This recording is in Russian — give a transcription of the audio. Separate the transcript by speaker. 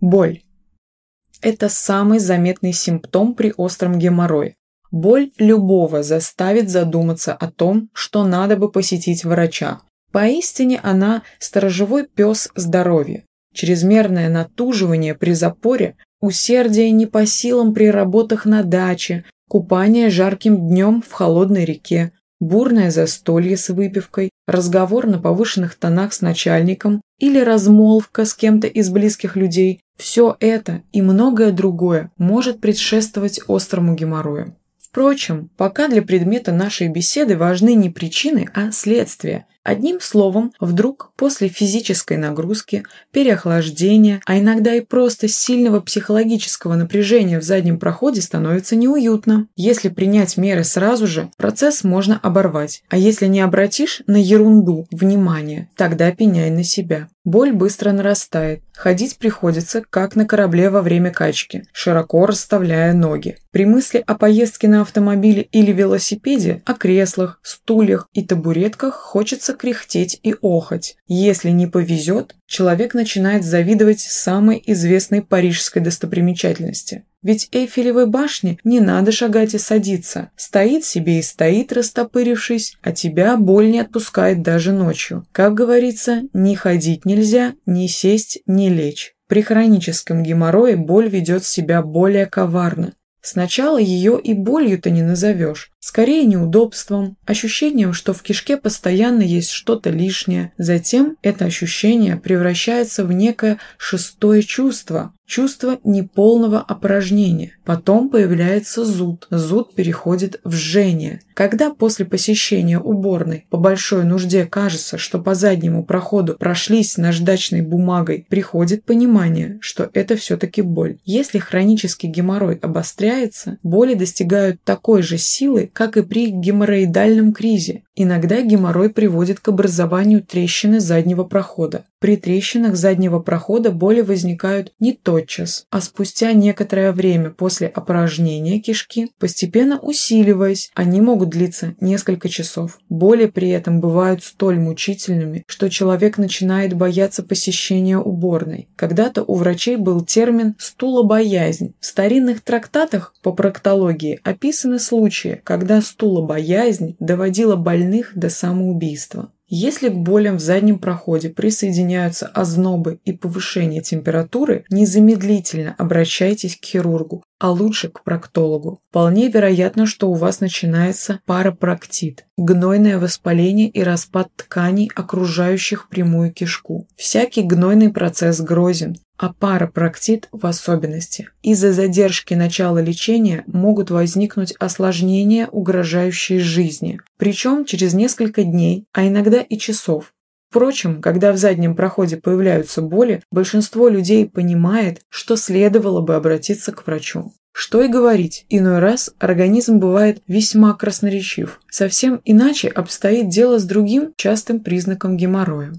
Speaker 1: Боль. Это самый заметный симптом при остром геморрое. Боль любого заставит задуматься о том, что надо бы посетить врача. Поистине она – сторожевой пес здоровья. Чрезмерное натуживание при запоре, усердие не по силам при работах на даче, купание жарким днем в холодной реке, бурное застолье с выпивкой, разговор на повышенных тонах с начальником или размолвка с кем-то из близких людей – все это и многое другое может предшествовать острому геморрою. Впрочем, пока для предмета нашей беседы важны не причины, а следствия. Одним словом, вдруг после физической нагрузки, переохлаждения, а иногда и просто сильного психологического напряжения в заднем проходе становится неуютно. Если принять меры сразу же, процесс можно оборвать, а если не обратишь на ерунду внимание, тогда пеняй на себя. Боль быстро нарастает. Ходить приходится, как на корабле во время качки, широко расставляя ноги. При мысли о поездке на автомобиле или велосипеде, о креслах, стульях и табуретках хочется кряхтеть и охать. Если не повезет, человек начинает завидовать самой известной парижской достопримечательности. Ведь Эйфелевой башне не надо шагать и садиться. Стоит себе и стоит, растопырившись, а тебя боль не отпускает даже ночью. Как говорится, ни ходить нельзя, ни сесть, ни лечь. При хроническом геморрое боль ведет себя более коварно. Сначала ее и болью-то не назовешь. Скорее неудобством, ощущением, что в кишке постоянно есть что-то лишнее. Затем это ощущение превращается в некое шестое чувство, чувство неполного опорожнения. Потом появляется зуд. Зуд переходит в жжение. Когда после посещения уборной по большой нужде кажется, что по заднему проходу прошлись наждачной бумагой, приходит понимание, что это все-таки боль. Если хронический геморрой обостряется, боли достигают такой же силы, как и при геморроидальном кризе. Иногда геморрой приводит к образованию трещины заднего прохода. При трещинах заднего прохода боли возникают не тотчас, а спустя некоторое время после опорожнения кишки, постепенно усиливаясь, они могут длиться несколько часов. Боли при этом бывают столь мучительными, что человек начинает бояться посещения уборной. Когда-то у врачей был термин «стулобоязнь». В старинных трактатах по проктологии описаны случаи, когда стулобоязнь доводила больных до самоубийства. Если к болям в заднем проходе присоединяются ознобы и повышение температуры, незамедлительно обращайтесь к хирургу, а лучше к проктологу. Вполне вероятно, что у вас начинается парапроктит – гнойное воспаление и распад тканей, окружающих прямую кишку. Всякий гнойный процесс грозен, а парапроктит в особенности. Из-за задержки начала лечения могут возникнуть осложнения, угрожающие жизни, причем через несколько дней, а иногда и часов. Впрочем, когда в заднем проходе появляются боли, большинство людей понимает, что следовало бы обратиться к врачу. Что и говорить, иной раз организм бывает весьма красноречив. Совсем иначе обстоит дело с другим частым признаком геморроя.